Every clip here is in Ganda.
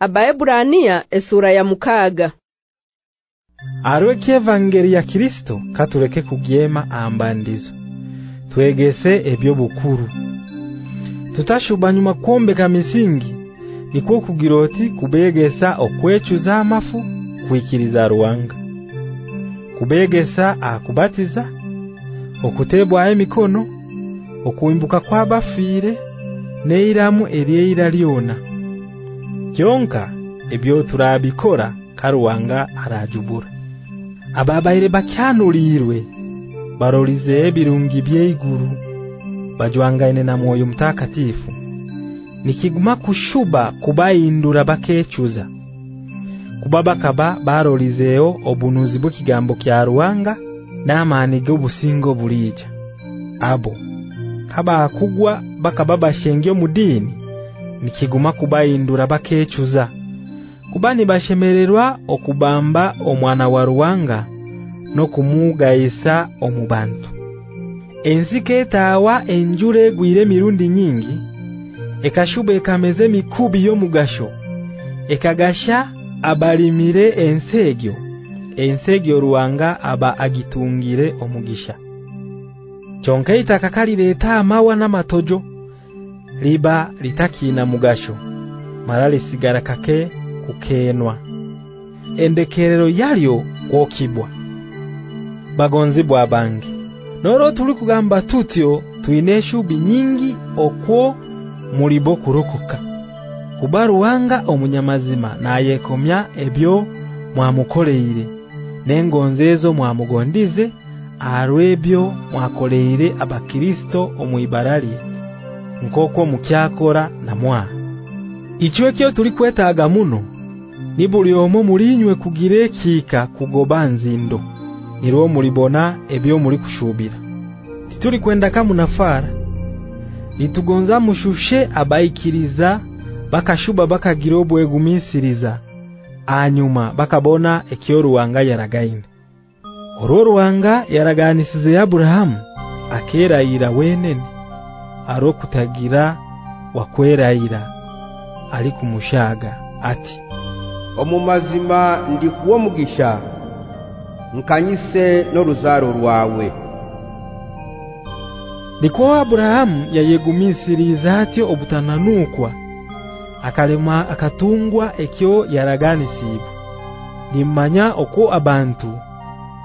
Abaebrania esura ya mukaga Arweke evangeli ya Kristo katuleke kugyema ambandizo. Twegese ebyo bukuru. Tutashubanyuma kwombeka misingi niko kugiroti kubegesa okwechuza amafu kwikiriza ruwanga. Kubegesa akubatiza okutebwa emikono okuimbuka kwa bafire neiramu eryeira lyona kyonka ebyo turabikora karuwanga arajubura. Ababaire bakyanulirwe barolize ebirungi byeiguru bajwangaine na moyo mtakatifu nikiguma kushuba kubayindura bakechuza. Kubaba kaba barolizeo obunuzi bw'ikigambo kya ruwanga n'amani g'obusingo bulija abo kaba akugwa bakababa shengyo mudini nikiguma kubayindura bakechuza. Kubani bashemererwa okubamba omwana wa ruwanga no kumugaisa omubantu. Enzike tawa enjure gwire mirundi nyingi ekashuba ekameze mikubi yo mugasho ekagasha abalimire ensegyo ensegyo ruwanga aba agitungire omugisha. Chonkeita kakalireta amawa n'amatojo liba litakina mugasho. Marali sigara kake kukenwa. Endekerero yalyo kwokibwa. Bagonzi bwa bangi. Noro tuli kugamba tutyo tuineshu binyingi okwo mulibo kurokoka. Kubaruwanga omunyamazima nayekomya ebyo mwamukoleire. Nengonzezo mwamugondize arwebyo mwakoleire abakristo omuibarali nkoko mukyakora na mwa. Ichwe kyo tuli kwetaaga muno nibuli omo mulinywe kugire kika kugoba nzindo nirwo mulibona ebyo muri kushubira tituli kwenda kamu nafara nitugonza mushushe abaikiriza bakashuba bakagira egumisiriza anyuma bakabona ekyo ruwanga yaragaine. Oro ruwanga yaraganisize Abraham akera ira wenene aro kutagira wakwerayira ali kumushaga ati omumazima ndi kuwo mugisha nkanyise no ruzaro rwawe Niko Abraham yayegumisiriza ati obutananukwa akalema akatungwa ekyo yaraganisibwa nimanya oko abantu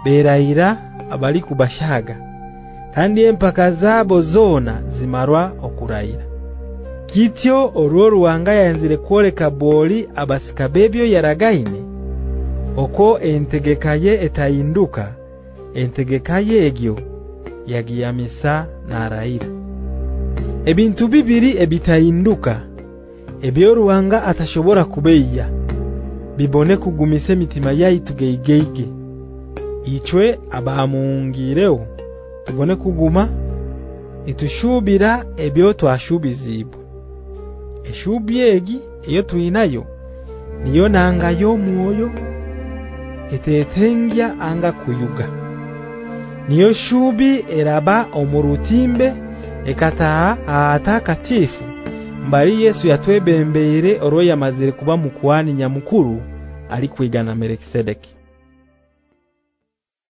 berayira abali kubashaga kandi empaka zabo zona zimarwa okurayira kityo orwo ruwanga yanzire kwoleka boli abasikabebyo yaragaine oko entegekaye etayinduka entegekaye egyo yagiyamisa na raira ebintu bibiri ebitayinduka ebyo ruwanga atashobora kubeya bibone kugumise mitima yayitugeigege ichwe abamungireo tubone kuguma itushubira ebyo twashubizibwa eshubyegi iyo tuinayo niyo nanga yo moyo etetengya anga kuyuga. Niyo shubi eraba omurutimbe ekata atakatifu mbali Yesu yatwebembeere oro yamazire kuba mukwani nyamukuru alikwigana Melkisedeki